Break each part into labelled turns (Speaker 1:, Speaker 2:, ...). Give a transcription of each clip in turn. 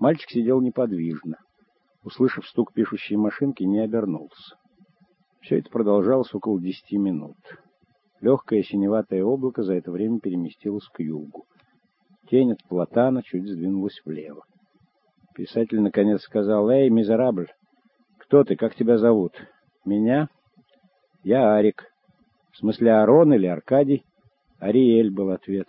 Speaker 1: Мальчик сидел неподвижно. Услышав стук пишущей машинки, не обернулся. Все это продолжалось около десяти минут. Легкое синеватое облако за это время переместилось к югу. Тень от платана чуть сдвинулась влево. Писатель наконец сказал, «Эй, мизерабль, кто ты, как тебя зовут?» «Меня?» «Я Арик». «В смысле Арон или Аркадий?» «Ариэль» был ответ.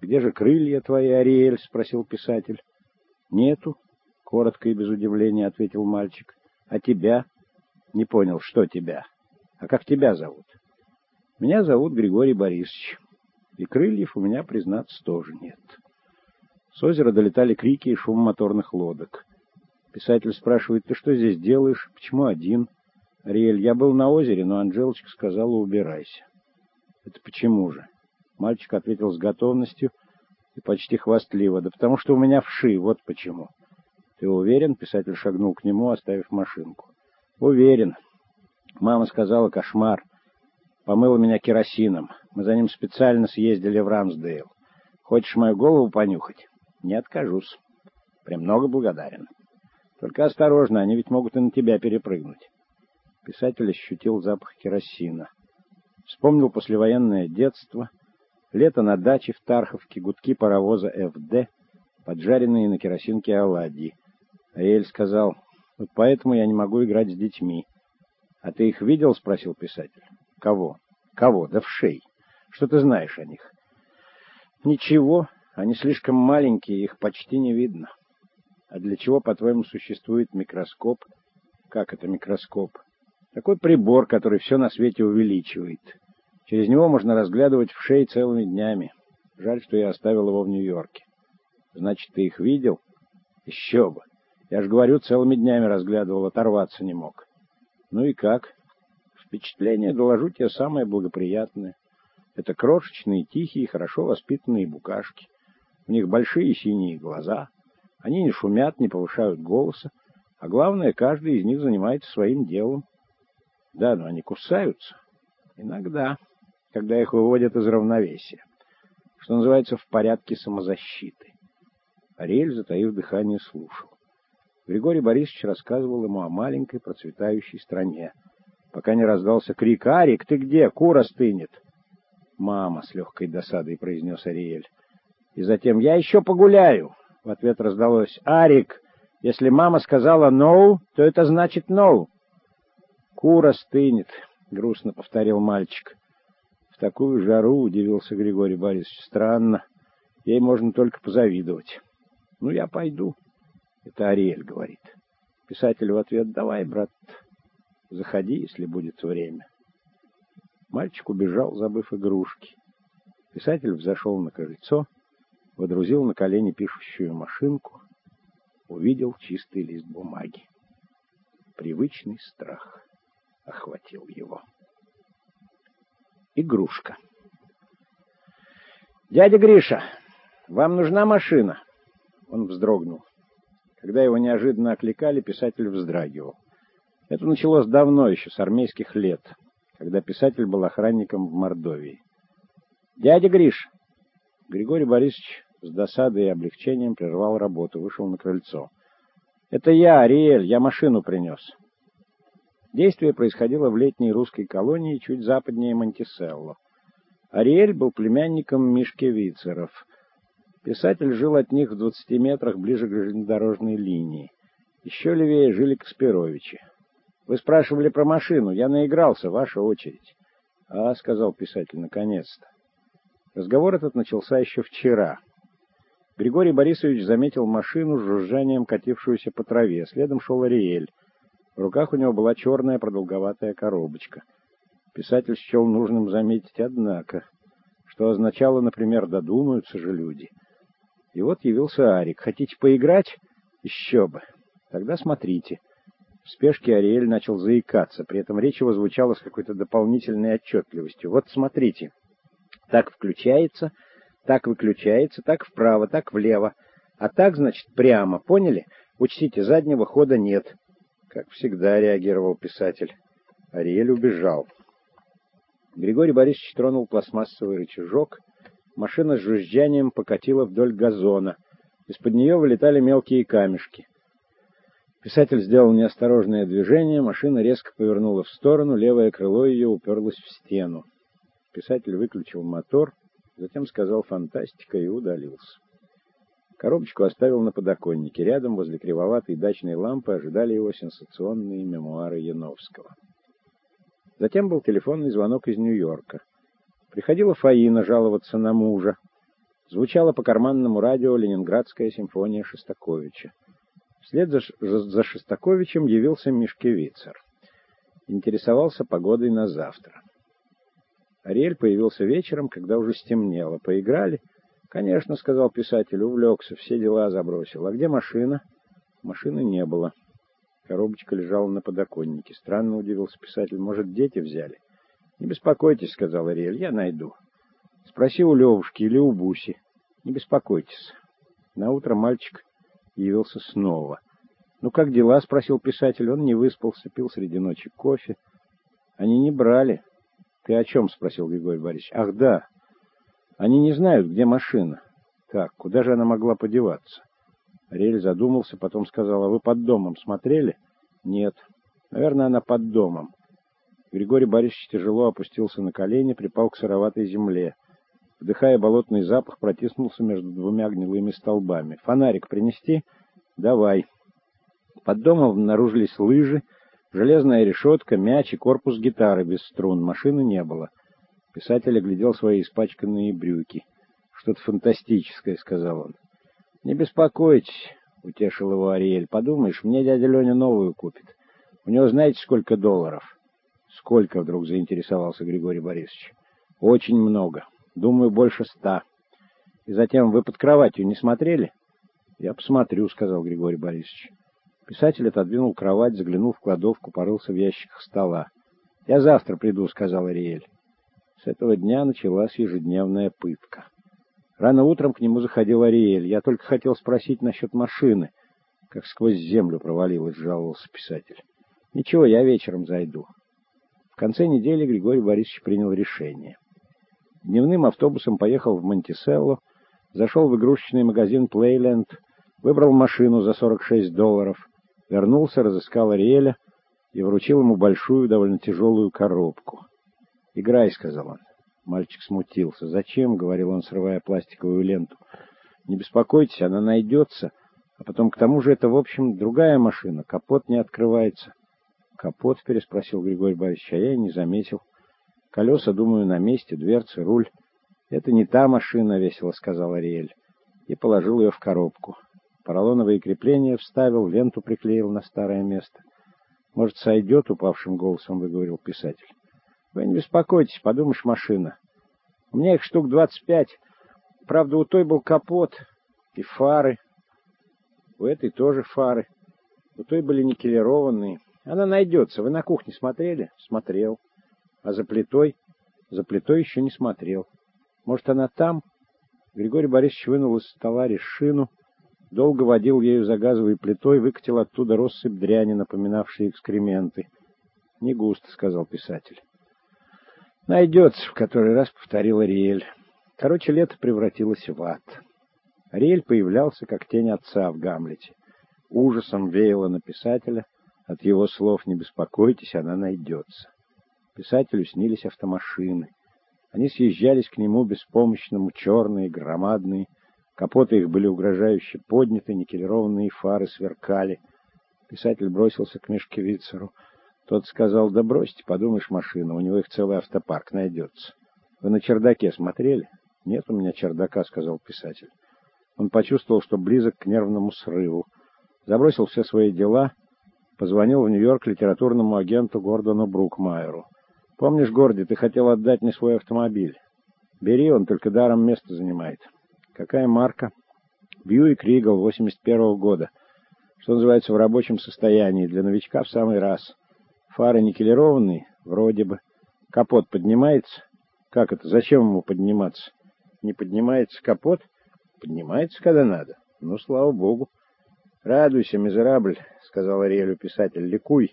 Speaker 1: «Где же крылья твои, Ариэль?» — спросил писатель. «Нету», — коротко и без удивления ответил мальчик. «А тебя?» «Не понял, что тебя? А как тебя зовут?» «Меня зовут Григорий Борисович, и крыльев у меня, признаться, тоже нет». С озера долетали крики и шум моторных лодок. Писатель спрашивает, «Ты что здесь делаешь? Почему один?» «Ариэль, я был на озере, но Анжелочка сказала, убирайся». «Это почему же?» Мальчик ответил с готовностью и почти хвастливо. «Да потому что у меня вши, вот почему». «Ты уверен?» — писатель шагнул к нему, оставив машинку. «Уверен. Мама сказала, кошмар. Помыла меня керосином. Мы за ним специально съездили в Рамсдейл. Хочешь мою голову понюхать?» «Не откажусь. Премного благодарен. Только осторожно, они ведь могут и на тебя перепрыгнуть». Писатель ощутил запах керосина. Вспомнил послевоенное детство — Лето на даче в Тарховке, гудки паровоза ФД, поджаренные на керосинке оладьи. Ариэль сказал, вот поэтому я не могу играть с детьми. А ты их видел? — спросил писатель. Кого? Кого? Да в шей. Что ты знаешь о них? Ничего, они слишком маленькие, их почти не видно. А для чего, по-твоему, существует микроскоп? Как это микроскоп? Такой прибор, который все на свете увеличивает. Через него можно разглядывать в шее целыми днями. Жаль, что я оставил его в Нью-Йорке. Значит, ты их видел? Еще бы. Я же говорю, целыми днями разглядывал, оторваться не мог. Ну и как? Впечатление, доложу тебе, самое благоприятное. Это крошечные, тихие, хорошо воспитанные букашки. У них большие синие глаза. Они не шумят, не повышают голоса. А главное, каждый из них занимается своим делом. Да, но они кусаются. Иногда когда их выводят из равновесия, что называется в порядке самозащиты. Ариэль, затаив дыхание, слушал. Григорий Борисович рассказывал ему о маленькой процветающей стране, пока не раздался крик «Арик, ты где? Кура стынет!» «Мама!» — с легкой досадой произнес Ариэль. И затем «Я еще погуляю!» В ответ раздалось «Арик, если мама сказала «ноу», то это значит «ноу». «Кура стынет!» — грустно повторил мальчик такую жару, — удивился Григорий Борисович. Странно. Ей можно только позавидовать. Ну, я пойду. Это Ариэль говорит. Писатель в ответ, давай, брат, заходи, если будет время. Мальчик убежал, забыв игрушки. Писатель взошел на крыльцо, водрузил на колени пишущую машинку, увидел чистый лист бумаги. Привычный страх охватил его. Игрушка. «Дядя Гриша, вам нужна машина?» Он вздрогнул. Когда его неожиданно окликали, писатель вздрагивал. Это началось давно, еще с армейских лет, когда писатель был охранником в Мордовии. «Дядя Гриш!» Григорий Борисович с досадой и облегчением прервал работу, вышел на крыльцо. «Это я, Ариэль, я машину принес». Действие происходило в летней русской колонии чуть западнее Монтиселло. Ариэль был племянником Мишки Вицеров. Писатель жил от них в 20 метрах ближе к железнодорожной линии. Еще левее жили Каспировичи. «Вы спрашивали про машину. Я наигрался. Ваша очередь». «А», — сказал писатель, — «наконец-то». Разговор этот начался еще вчера. Григорий Борисович заметил машину с жужжанием, катившуюся по траве. Следом шел Ариэль. В руках у него была черная продолговатая коробочка. Писатель счел нужным заметить, однако, что означало, например, «додумаются же люди». И вот явился Арик. «Хотите поиграть?» «Еще бы!» «Тогда смотрите». В спешке Ариэль начал заикаться, при этом речь его звучала с какой-то дополнительной отчетливостью. «Вот смотрите. Так включается, так выключается, так вправо, так влево. А так, значит, прямо. Поняли? Учтите, заднего хода нет». Как всегда реагировал писатель. Ариэль убежал. Григорий Борисович тронул пластмассовый рычажок. Машина с жужжанием покатила вдоль газона. Из-под нее вылетали мелкие камешки. Писатель сделал неосторожное движение, машина резко повернула в сторону, левое крыло ее уперлось в стену. Писатель выключил мотор, затем сказал «фантастика» и удалился. Коробочку оставил на подоконнике. Рядом, возле кривоватой дачной лампы, ожидали его сенсационные мемуары Яновского. Затем был телефонный звонок из Нью-Йорка. Приходила Фаина жаловаться на мужа. Звучала по карманному радио Ленинградская симфония Шостаковича. Вслед за, за Шостаковичем явился Мишкевицер. Интересовался погодой на завтра. Ариэль появился вечером, когда уже стемнело. Поиграли — «Конечно», — сказал писатель, — увлекся, все дела забросил. «А где машина?» Машины не было. Коробочка лежала на подоконнике. Странно удивился писатель. «Может, дети взяли?» «Не беспокойтесь», — сказал Ариэль, — «я найду». «Спроси у Левушки или у Буси». «Не беспокойтесь». На утро мальчик явился снова. «Ну, как дела?» — спросил писатель. Он не выспался, пил среди ночи кофе. «Они не брали». «Ты о чем?» — спросил Григорий Борисович. «Ах, да». Они не знают, где машина. Так, куда же она могла подеваться? Рель задумался, потом сказал, а вы под домом смотрели? Нет. Наверное, она под домом. Григорий Борисович тяжело опустился на колени, припал к сыроватой земле. Вдыхая болотный запах, протиснулся между двумя гнилыми столбами. «Фонарик принести?» «Давай». Под домом обнаружились лыжи, железная решетка, мяч и корпус гитары без струн. Машины не было. Писатель оглядел свои испачканные брюки. «Что-то фантастическое», — сказал он. «Не беспокойтесь», — утешил его Ариэль. «Подумаешь, мне дядя Леня новую купит. У него знаете, сколько долларов?» «Сколько?» — вдруг заинтересовался Григорий Борисович. «Очень много. Думаю, больше ста. И затем, вы под кроватью не смотрели?» «Я посмотрю», — сказал Григорий Борисович. Писатель отодвинул кровать, заглянул в кладовку, порылся в ящиках стола. «Я завтра приду», — сказал Ариэль. С этого дня началась ежедневная пытка. Рано утром к нему заходил Ариэль. Я только хотел спросить насчет машины. Как сквозь землю провалилась, жаловался писатель. Ничего, я вечером зайду. В конце недели Григорий Борисович принял решение. Дневным автобусом поехал в Монтиселло, зашел в игрушечный магазин Плейленд, выбрал машину за 46 долларов, вернулся, разыскал Ариэля и вручил ему большую, довольно тяжелую коробку. «Играй», — сказал он. Мальчик смутился. «Зачем?» — говорил он, срывая пластиковую ленту. «Не беспокойтесь, она найдется. А потом, к тому же, это, в общем, другая машина. Капот не открывается». «Капот?» — переспросил Григорий Борисович, а я и не заметил. «Колеса, думаю, на месте, дверцы, руль». «Это не та машина», — весело сказал Ариэль. И положил ее в коробку. Поролоновые крепления вставил, ленту приклеил на старое место. «Может, сойдет?» — упавшим голосом выговорил писатель. Вы не беспокойтесь, подумаешь, машина. У меня их штук двадцать пять. Правда, у той был капот и фары. У этой тоже фары. У той были никелированные. Она найдется. Вы на кухне смотрели? Смотрел. А за плитой? За плитой еще не смотрел. Может, она там? Григорий Борисович вынул из стола решину, долго водил ею за газовой плитой, выкатил оттуда россыпь дряни, напоминавшие экскременты. «Не густо», — сказал писатель. «Найдется», — в который раз повторил Ариэль. Короче, лето превратилось в ад. Ариэль появлялся, как тень отца в Гамлете. Ужасом веяло на писателя. От его слов «не беспокойтесь, она найдется». Писателю снились автомашины. Они съезжались к нему беспомощному, черные, громадные. Капоты их были угрожающе подняты, никелированные фары сверкали. Писатель бросился к Мешкевицеру. Тот сказал, да бросьте, подумаешь, машина, у него их целый автопарк найдется. Вы на чердаке смотрели? Нет у меня чердака, сказал писатель. Он почувствовал, что близок к нервному срыву. Забросил все свои дела, позвонил в Нью-Йорк литературному агенту Гордону Брукмайеру. «Помнишь, Горди, ты хотел отдать мне свой автомобиль? Бери, он только даром место занимает». «Какая марка?» «Бьюик Ригл, 81-го года. Что называется, в рабочем состоянии. Для новичка в самый раз». Фары никелированные? Вроде бы. Капот поднимается? Как это? Зачем ему подниматься? Не поднимается капот? Поднимается, когда надо. Ну, слава богу. Радуйся, мизерабль, сказал Ариэлю писатель. Ликуй.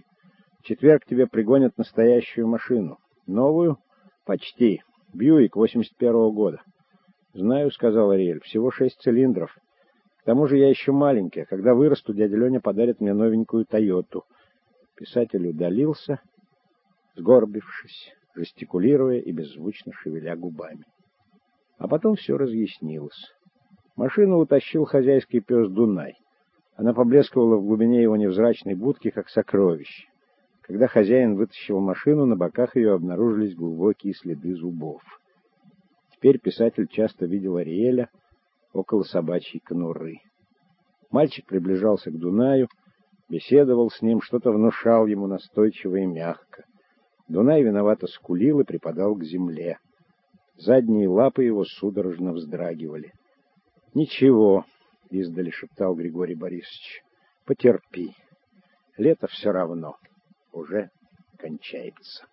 Speaker 1: В четверг тебе пригонят настоящую машину. Новую? Почти. Бьюик 81-го года. Знаю, сказал Ариэль. Всего шесть цилиндров. К тому же я еще маленький, а когда вырасту, дядя Леня подарит мне новенькую «Тойоту». Писатель удалился, сгорбившись, жестикулируя и беззвучно шевеля губами. А потом все разъяснилось. Машину утащил хозяйский пес Дунай. Она поблескивала в глубине его невзрачной будки, как сокровище. Когда хозяин вытащил машину, на боках ее обнаружились глубокие следы зубов. Теперь писатель часто видел Ариэля около собачьей конуры. Мальчик приближался к Дунаю, беседовал с ним, что-то внушал ему настойчиво и мягко. Дунай виновато скулил и припадал к земле. Задние лапы его судорожно вздрагивали. — Ничего, — издали шептал Григорий Борисович, — потерпи. Лето все равно уже кончается.